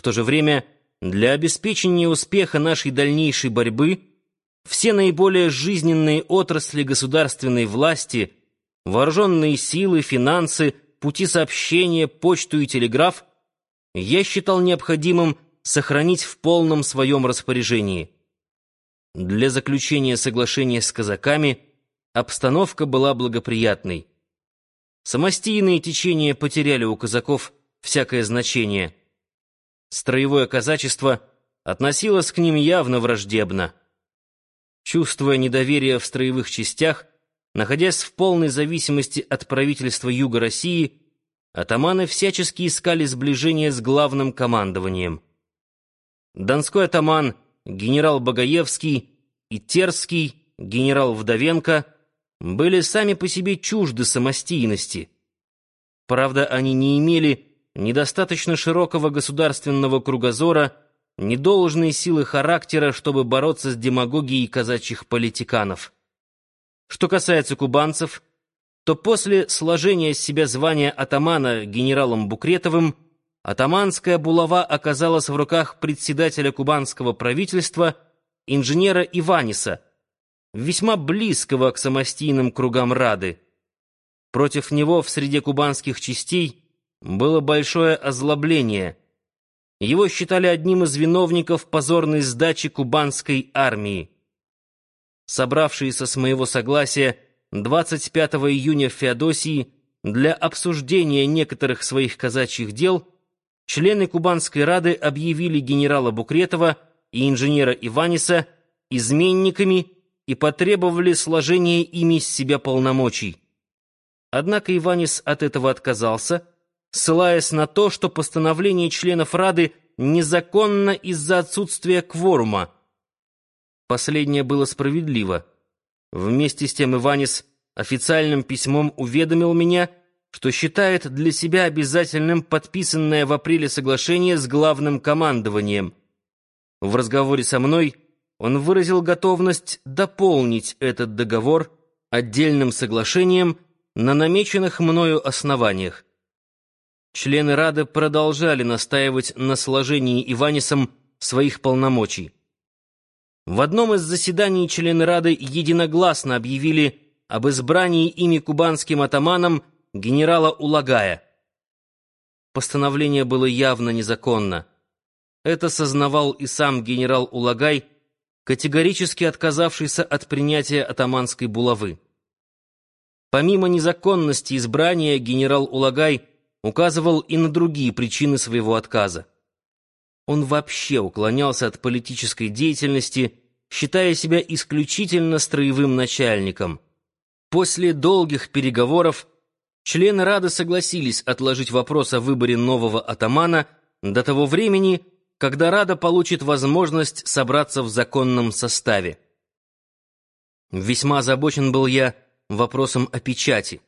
В то же время для обеспечения успеха нашей дальнейшей борьбы все наиболее жизненные отрасли государственной власти, вооруженные силы, финансы, пути сообщения, почту и телеграф я считал необходимым сохранить в полном своем распоряжении. Для заключения соглашения с казаками обстановка была благоприятной. Самостийные течения потеряли у казаков всякое значение. Строевое казачество относилось к ним явно враждебно. Чувствуя недоверие в строевых частях, находясь в полной зависимости от правительства Юга России, атаманы всячески искали сближение с главным командованием. Донской атаман генерал Багаевский и Терский генерал Вдовенко были сами по себе чужды самостийности. Правда, они не имели недостаточно широкого государственного кругозора, ни должной силы характера, чтобы бороться с демагогией казачьих политиканов. Что касается кубанцев, то после сложения с себя звания атамана генералом Букретовым атаманская булава оказалась в руках председателя кубанского правительства инженера Иваниса, весьма близкого к самостийным кругам Рады. Против него в среде кубанских частей было большое озлобление. Его считали одним из виновников позорной сдачи кубанской армии. Собравшиеся с моего согласия 25 июня в Феодосии для обсуждения некоторых своих казачьих дел члены Кубанской Рады объявили генерала Букретова и инженера Иваниса изменниками и потребовали сложения ими с себя полномочий. Однако Иванис от этого отказался, ссылаясь на то, что постановление членов Рады незаконно из-за отсутствия кворума. Последнее было справедливо. Вместе с тем Иванис официальным письмом уведомил меня, что считает для себя обязательным подписанное в апреле соглашение с главным командованием. В разговоре со мной он выразил готовность дополнить этот договор отдельным соглашением на намеченных мною основаниях. Члены Рады продолжали настаивать на сложении Иванисом своих полномочий. В одном из заседаний члены Рады единогласно объявили об избрании ими кубанским атаманом генерала Улагая. Постановление было явно незаконно. Это сознавал и сам генерал Улагай, категорически отказавшийся от принятия атаманской булавы. Помимо незаконности избрания, генерал Улагай указывал и на другие причины своего отказа. Он вообще уклонялся от политической деятельности, считая себя исключительно строевым начальником. После долгих переговоров члены Рады согласились отложить вопрос о выборе нового атамана до того времени, когда Рада получит возможность собраться в законном составе. Весьма озабочен был я вопросом о печати.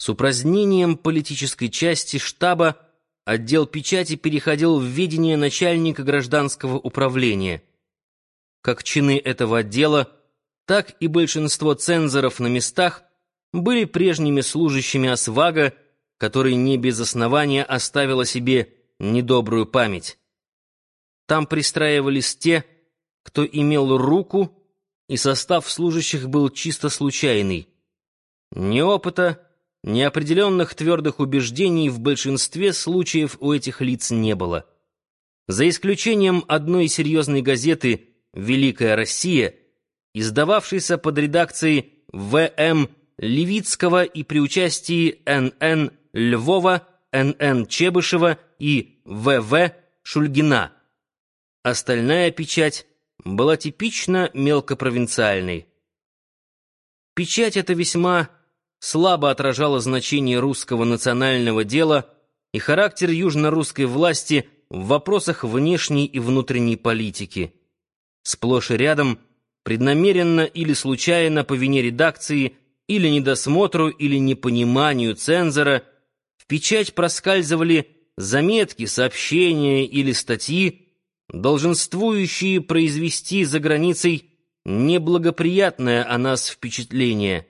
С упразднением политической части штаба отдел печати переходил в ведение начальника гражданского управления. Как чины этого отдела, так и большинство цензоров на местах были прежними служащими Освага, который не без основания оставил о себе недобрую память. Там пристраивались те, кто имел руку, и состав служащих был чисто случайный. Ни опыта, Неопределенных твердых убеждений в большинстве случаев у этих лиц не было. За исключением одной серьезной газеты «Великая Россия», издававшейся под редакцией В.М. Левицкого и при участии Н.Н. Львова, Н.Н. Чебышева и В.В. Шульгина. Остальная печать была типично мелкопровинциальной. Печать эта весьма слабо отражало значение русского национального дела и характер южно-русской власти в вопросах внешней и внутренней политики. Сплошь и рядом, преднамеренно или случайно по вине редакции или недосмотру или непониманию цензора, в печать проскальзывали заметки, сообщения или статьи, долженствующие произвести за границей неблагоприятное о нас впечатление –